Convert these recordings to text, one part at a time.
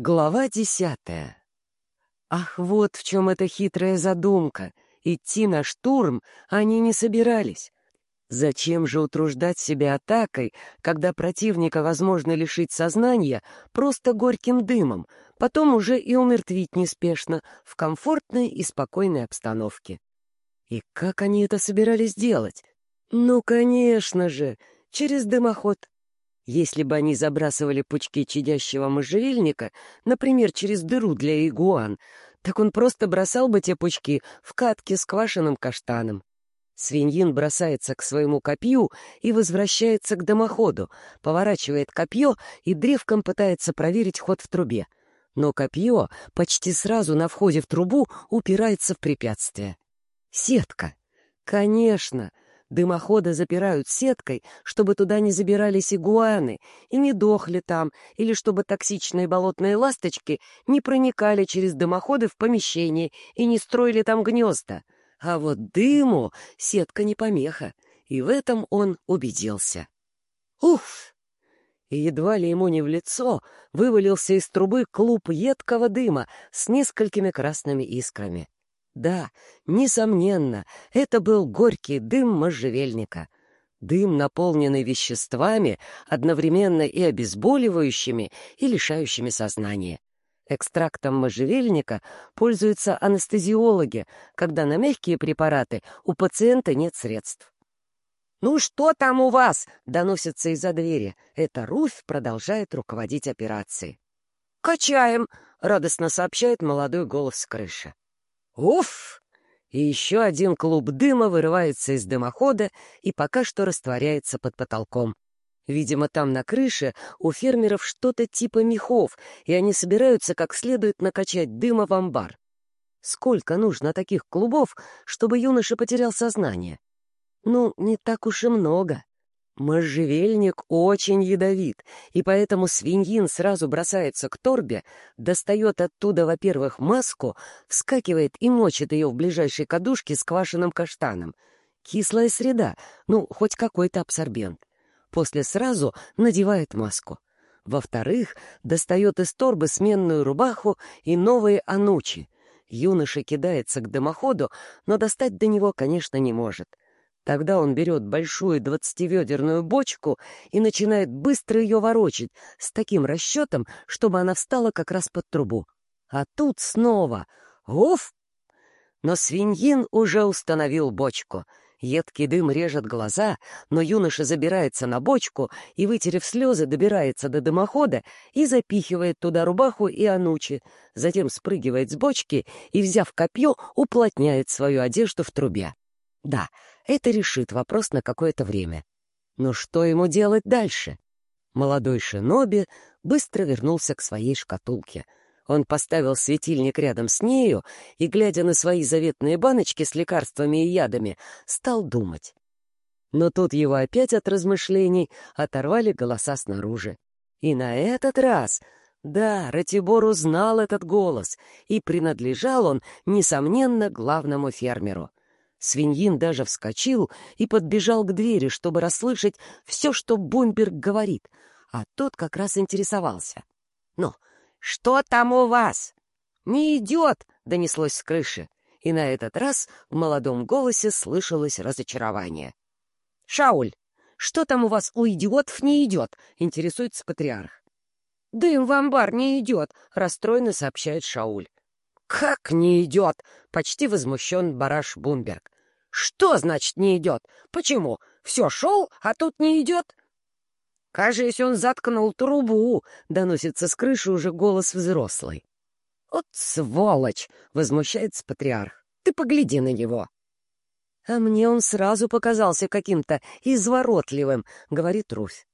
Глава десятая. Ах, вот в чем эта хитрая задумка. Идти на штурм они не собирались. Зачем же утруждать себя атакой, когда противника возможно лишить сознания просто горьким дымом, потом уже и умертвить неспешно, в комфортной и спокойной обстановке? И как они это собирались делать? Ну, конечно же, через дымоход. Если бы они забрасывали пучки чадящего можжевельника, например, через дыру для игуан, так он просто бросал бы те пучки в катки с квашеным каштаном. Свиньин бросается к своему копью и возвращается к дымоходу, поворачивает копье и древком пытается проверить ход в трубе. Но копье почти сразу на входе в трубу упирается в препятствие. Сетка. Конечно, Дымоходы запирают сеткой, чтобы туда не забирались игуаны и не дохли там, или чтобы токсичные болотные ласточки не проникали через дымоходы в помещение и не строили там гнезда. А вот дыму сетка не помеха, и в этом он убедился. Уф! И едва ли ему не в лицо вывалился из трубы клуб едкого дыма с несколькими красными искрами. Да, несомненно, это был горький дым можжевельника. Дым, наполненный веществами, одновременно и обезболивающими, и лишающими сознания. Экстрактом можжевельника пользуются анестезиологи, когда на мягкие препараты у пациента нет средств. «Ну что там у вас?» — доносится из-за двери. Это Руфь продолжает руководить операцией. «Качаем!» — радостно сообщает молодой голос с крыши. Уф! И еще один клуб дыма вырывается из дымохода и пока что растворяется под потолком. Видимо, там на крыше у фермеров что-то типа мехов, и они собираются как следует накачать дыма в амбар. Сколько нужно таких клубов, чтобы юноша потерял сознание? Ну, не так уж и много. Можжевельник очень ядовит, и поэтому свиньин сразу бросается к торбе, достает оттуда, во-первых, маску, вскакивает и мочит ее в ближайшей кадушке с квашеным каштаном. Кислая среда, ну, хоть какой-то абсорбент. После сразу надевает маску. Во-вторых, достает из торбы сменную рубаху и новые анучи. Юноша кидается к дымоходу, но достать до него, конечно, не может — Тогда он берет большую двадцативедерную бочку и начинает быстро ее ворочать, с таким расчетом, чтобы она встала как раз под трубу. А тут снова «Уф!» Но свиньин уже установил бочку. Едкий дым режет глаза, но юноша забирается на бочку и, вытерев слезы, добирается до дымохода и запихивает туда рубаху и анучи, затем спрыгивает с бочки и, взяв копье, уплотняет свою одежду в трубе. Да, это решит вопрос на какое-то время. Но что ему делать дальше? Молодой шиноби быстро вернулся к своей шкатулке. Он поставил светильник рядом с нею и, глядя на свои заветные баночки с лекарствами и ядами, стал думать. Но тут его опять от размышлений оторвали голоса снаружи. И на этот раз... Да, Ратибор узнал этот голос, и принадлежал он, несомненно, главному фермеру. Свиньин даже вскочил и подбежал к двери, чтобы расслышать все, что Бумберг говорит, а тот как раз интересовался. «Ну, что там у вас?» «Не идет!» — донеслось с крыши, и на этот раз в молодом голосе слышалось разочарование. «Шауль, что там у вас у идиотов не идет?» — интересуется патриарх. «Дым в амбар не идет», — расстроенно сообщает Шауль. «Как не идет?» — почти возмущен бараш Бумберг. «Что значит не идет? Почему? Все шел, а тут не идет?» «Кажется, он заткнул трубу», — доносится с крыши уже голос взрослый. «Вот сволочь!» — возмущается патриарх. «Ты погляди на него!» «А мне он сразу показался каким-то изворотливым», — говорит Руфь.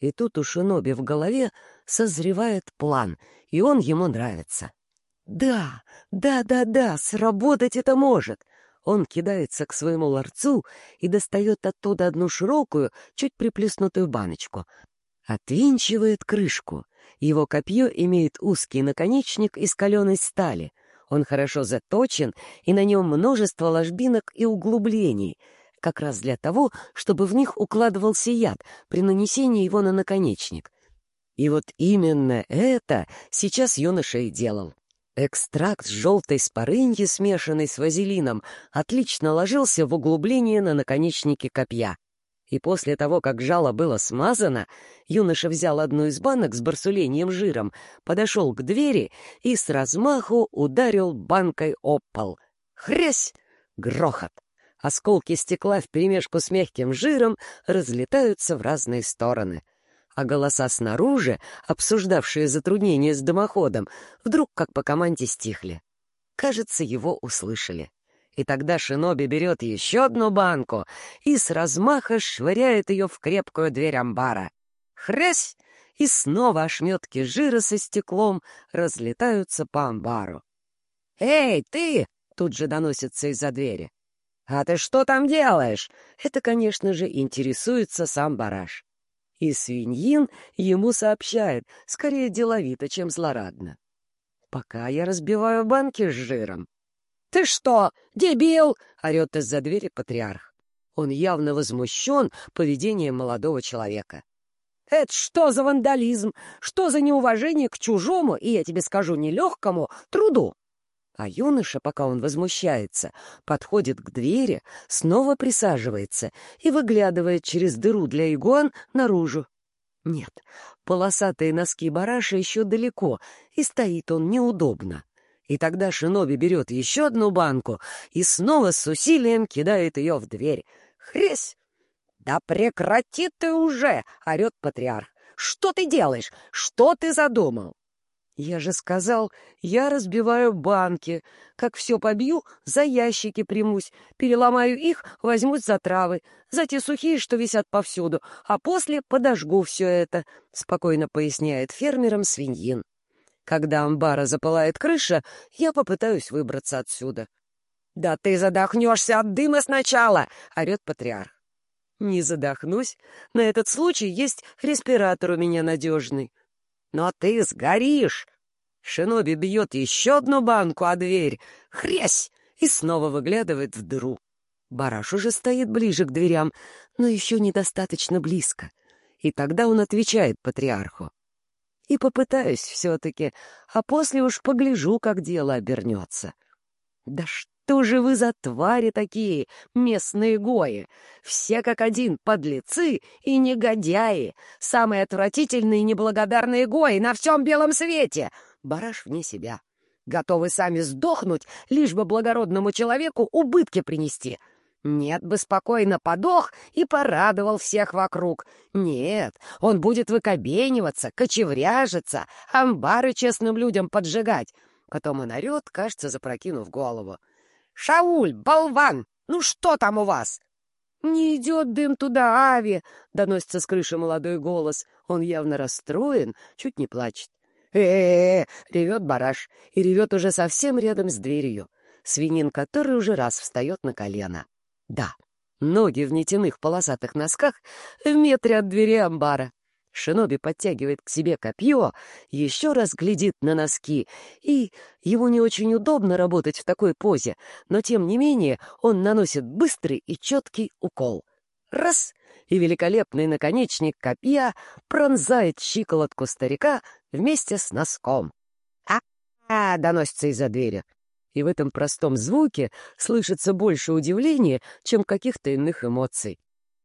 И тут у Шиноби в голове созревает план, и он ему нравится. Да, да, да, да, сработать это может. Он кидается к своему ларцу и достает оттуда одну широкую, чуть приплеснутую баночку. Отвинчивает крышку. Его копье имеет узкий наконечник из каленой стали. Он хорошо заточен, и на нем множество ложбинок и углублений, как раз для того, чтобы в них укладывался яд при нанесении его на наконечник. И вот именно это сейчас юноша и делал. Экстракт с желтой спорыньи, смешанный с вазелином, отлично ложился в углубление на наконечнике копья. И после того, как жало было смазано, юноша взял одну из банок с барсуленьем жиром, подошел к двери и с размаху ударил банкой об пол. Хрясь! Грохот! Осколки стекла вперемешку с мягким жиром разлетаются в разные стороны — а голоса снаружи, обсуждавшие затруднения с дымоходом, вдруг как по команде стихли. Кажется, его услышали. И тогда Шиноби берет еще одну банку и с размаха швыряет ее в крепкую дверь амбара. Хрясь! И снова ошметки жира со стеклом разлетаются по амбару. «Эй, ты!» — тут же доносится из-за двери. «А ты что там делаешь?» Это, конечно же, интересуется сам бараш. И свиньин ему сообщает, скорее деловито, чем злорадно. «Пока я разбиваю банки с жиром». «Ты что, дебил?» — орет из-за двери патриарх. Он явно возмущен поведением молодого человека. «Это что за вандализм? Что за неуважение к чужому, и я тебе скажу, нелегкому, труду?» А юноша, пока он возмущается, подходит к двери, снова присаживается и выглядывает через дыру для игуан наружу. Нет, полосатые носки бараша еще далеко, и стоит он неудобно. И тогда Шиноби берет еще одну банку и снова с усилием кидает ее в дверь. «Хресь!» «Да прекрати ты уже!» — орет патриарх. «Что ты делаешь? Что ты задумал?» Я же сказал, я разбиваю банки. Как все побью, за ящики примусь. Переломаю их, возьмусь за травы, за те сухие, что висят повсюду, а после подожгу все это, — спокойно поясняет фермерам свиньин. Когда амбара запылает крыша, я попытаюсь выбраться отсюда. — Да ты задохнешься от дыма сначала! — орет патриарх. — Не задохнусь. На этот случай есть респиратор у меня надежный. Но ты сгоришь!» Шиноби бьет еще одну банку о дверь. Хрясь! И снова выглядывает в дыру. Бараш уже стоит ближе к дверям, но еще недостаточно близко. И тогда он отвечает патриарху. И попытаюсь все-таки, а после уж погляжу, как дело обернется. Да что? Что же вы за твари такие, местные гои? Все как один подлецы и негодяи, самые отвратительные и неблагодарные гои на всем белом свете. Бараш вне себя. Готовы сами сдохнуть, лишь бы благородному человеку убытки принести. Нет бы спокойно подох и порадовал всех вокруг. Нет, он будет выкобениваться, кочевряжиться, амбары честным людям поджигать. Потом он орет, кажется, запрокинув голову. «Шауль, болван! Ну что там у вас?» «Не идет дым туда, Ави!» — доносится с крыши молодой голос. Он явно расстроен, чуть не плачет. э э ревет бараш, и ревет уже совсем рядом с дверью. Свинин, который уже раз встает на колено. Да, ноги в нетяных полосатых носках в метре от двери амбара. Шиноби подтягивает к себе копье, еще раз глядит на носки, и ему не очень удобно работать в такой позе, но тем не менее он наносит быстрый и четкий укол. Раз — и великолепный наконечник копья пронзает щиколотку старика вместе с носком. «А-а-а!» — доносится из-за двери. И в этом простом звуке слышится больше удивления, чем каких-то иных эмоций.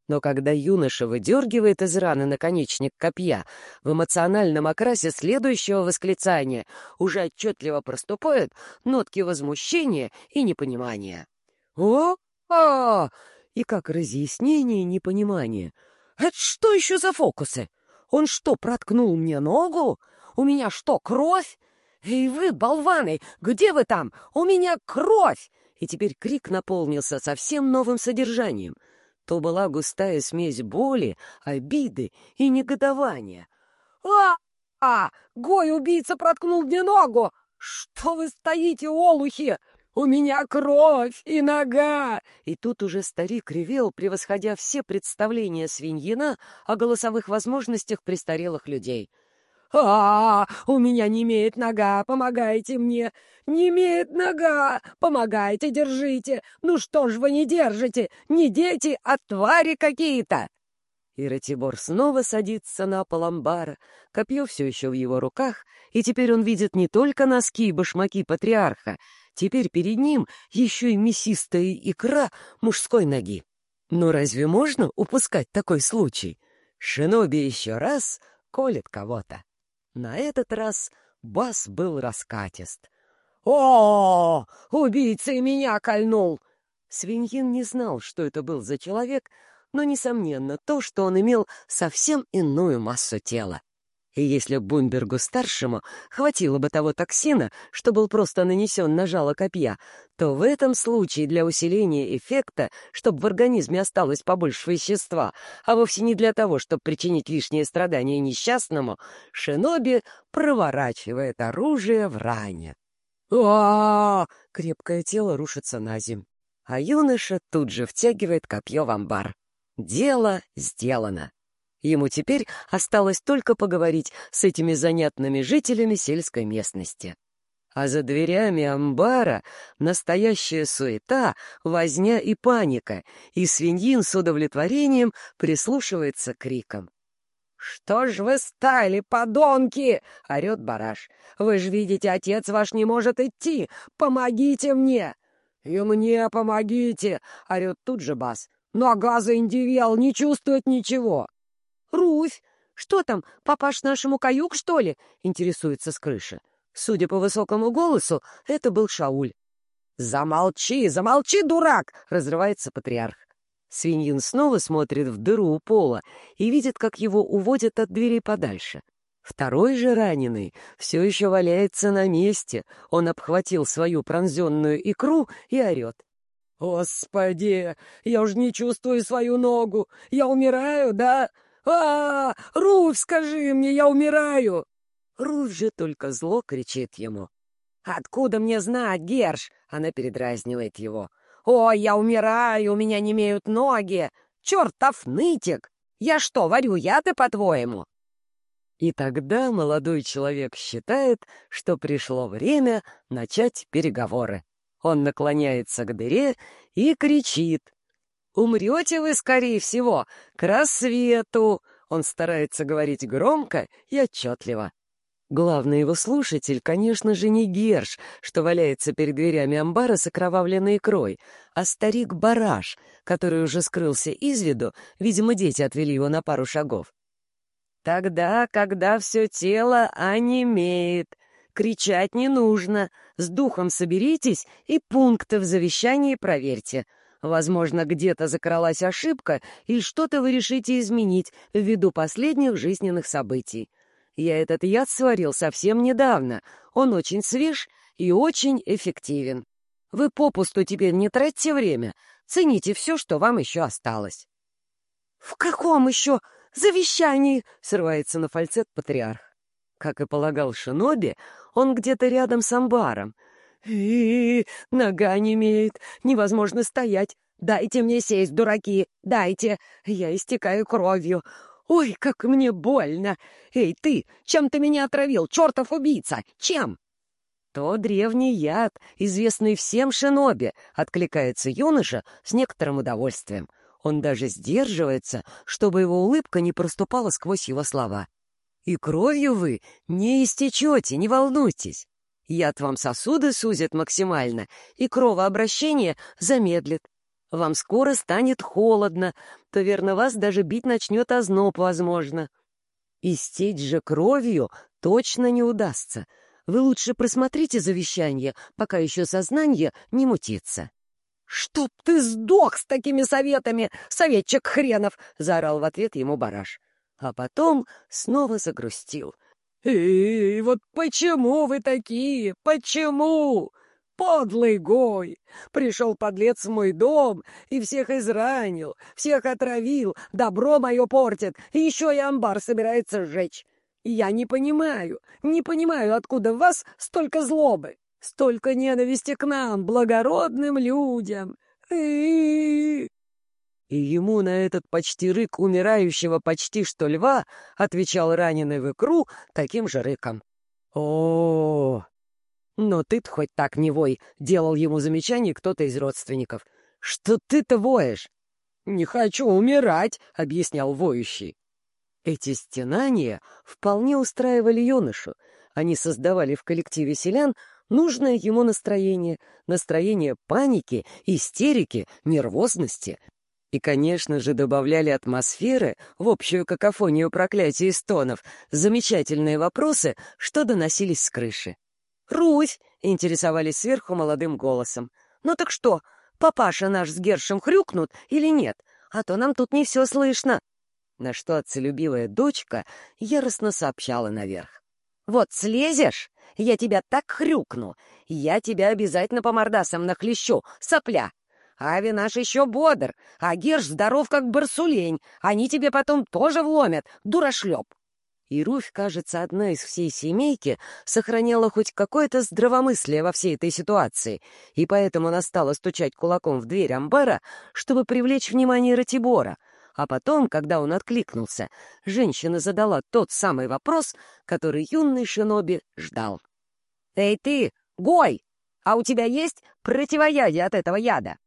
Но когда юноша выдергивает из раны наконечник копья, в эмоциональном окрасе следующего восклицания уже отчетливо проступают нотки возмущения и непонимания. «О! А!» И как разъяснение непонимания. «Это что еще за фокусы? Он что, проткнул мне ногу? У меня что, кровь? Эй вы, болваны, где вы там? У меня кровь!» И теперь крик наполнился совсем новым содержанием — то была густая смесь боли, обиды и негодования. «А! А! Гой-убийца проткнул мне ногу! Что вы стоите, олухи? У меня кровь и нога!» И тут уже старик ревел, превосходя все представления свиньина о голосовых возможностях престарелых людей — а, У меня не имеет нога, помогайте мне! Не имеет нога! Помогайте, держите! Ну что ж вы не держите? Не дети, а твари какие-то!» И Ратибор снова садится на пол амбара, копье все еще в его руках, и теперь он видит не только носки и башмаки патриарха, теперь перед ним еще и мясистая икра мужской ноги. Но разве можно упускать такой случай? Шиноби еще раз колет кого-то. На этот раз бас был раскатист. «О, убийца и меня кольнул!» Свиньин не знал, что это был за человек, но, несомненно, то, что он имел совсем иную массу тела. И если Бунбергу-старшему хватило бы того токсина, что был просто нанесен на жало копья, то в этом случае для усиления эффекта, чтобы в организме осталось побольше вещества, а вовсе не для того, чтобы причинить лишние страдания несчастному, Шиноби проворачивает оружие в ране. а, Крепкое тело рушится на земь, а юноша тут же втягивает копье в амбар. Дело сделано. Ему теперь осталось только поговорить с этими занятными жителями сельской местности. А за дверями амбара настоящая суета, возня и паника, и свиньин с удовлетворением прислушивается к крикам. «Что ж вы стали, подонки?» — орет бараш. «Вы же видите, отец ваш не может идти! Помогите мне!» «И мне помогите!» — орет тут же бас. Нога заиндивел, не чувствует ничего. «Руфь, что там, папаш нашему каюк, что ли?» — интересуется с крыши. Судя по высокому голосу, это был Шауль. «Замолчи, замолчи, дурак!» — разрывается патриарх. Свиньин снова смотрит в дыру у пола и видит, как его уводят от двери подальше. Второй же раненый все еще валяется на месте. Он обхватил свою пронзенную икру и орет. «Господи, я уж не чувствую свою ногу! Я умираю, да? А, -а, -а Руф, скажи мне, я умираю!» Руф же только зло кричит ему. «Откуда мне знать, Герш?» — она передразнивает его. «Ой, я умираю, у меня не имеют ноги! Чертов нытик! Я что, варю яды, по-твоему?» И тогда молодой человек считает, что пришло время начать переговоры. Он наклоняется к дыре и кричит. «Умрете вы, скорее всего, к рассвету!» Он старается говорить громко и отчетливо. Главный его слушатель, конечно же, не Герш, что валяется перед дверями амбара с окровавленной икрой, а старик-бараш, который уже скрылся из виду, видимо, дети отвели его на пару шагов. Тогда, когда все тело онемеет, Кричать не нужно. С духом соберитесь и пункты в завещании проверьте. Возможно, где-то закралась ошибка, и что-то вы решите изменить ввиду последних жизненных событий. Я этот яд сварил совсем недавно. Он очень свеж и очень эффективен. Вы попусту теперь не тратьте время. Цените все, что вам еще осталось. — В каком еще завещании? — срывается на фальцет патриарх. Как и полагал Шиноби, он где-то рядом с амбаром. И, нога не имеет, невозможно стоять. Дайте мне сесть, дураки, дайте. Я истекаю кровью. Ой, как мне больно. Эй, ты, чем ты меня отравил, чертов убийца? Чем? То древний яд, известный всем шиноби, откликается юноша с некоторым удовольствием. Он даже сдерживается, чтобы его улыбка не проступала сквозь его слова. И кровью вы не истечете, не волнуйтесь. Яд вам сосуды сузит максимально, и кровообращение замедлит. Вам скоро станет холодно, то, верно, вас даже бить начнет озноб, возможно. Истечь же кровью точно не удастся. Вы лучше просмотрите завещание, пока еще сознание не мутится. — Чтоб ты сдох с такими советами, советчик хренов! — заорал в ответ ему бараш а потом снова загрустил. «И вот почему вы такие? Почему? Подлый гой! Пришел подлец в мой дом и всех изранил, всех отравил, добро мое портит, и еще и амбар собирается сжечь. Я не понимаю, не понимаю, откуда в вас столько злобы, столько ненависти к нам, благородным людям. И, и ему на этот почти рык умирающего почти что льва отвечал раненый в икру таким же рыком. о, -о, -о «Но ты-то хоть так не вой!» — делал ему замечание кто-то из родственников. «Что ты-то воешь?» «Не хочу умирать», — объяснял воющий. Эти стенания вполне устраивали юношу. Они создавали в коллективе селян нужное ему настроение, настроение паники, истерики, нервозности. И, конечно же, добавляли атмосферы в общую какофонию проклятий и стонов, замечательные вопросы, что доносились с крыши. «Русь!» — интересовались сверху молодым голосом. «Ну так что, папаша наш с Гершем хрюкнут или нет? А то нам тут не все слышно». На что отцелюбивая дочка яростно сообщала наверх. «Вот слезешь, я тебя так хрюкну, я тебя обязательно по мордасам нахлещу, сопля. Ави наш еще бодр, а Герш здоров, как барсулень, они тебе потом тоже вломят, дурашлеп». И Руфь, кажется, одна из всей семейки, сохраняла хоть какое-то здравомыслие во всей этой ситуации, и поэтому она стала стучать кулаком в дверь амбара, чтобы привлечь внимание Ратибора. А потом, когда он откликнулся, женщина задала тот самый вопрос, который юный Шиноби ждал. «Эй ты, Гой, а у тебя есть противоядие от этого яда?»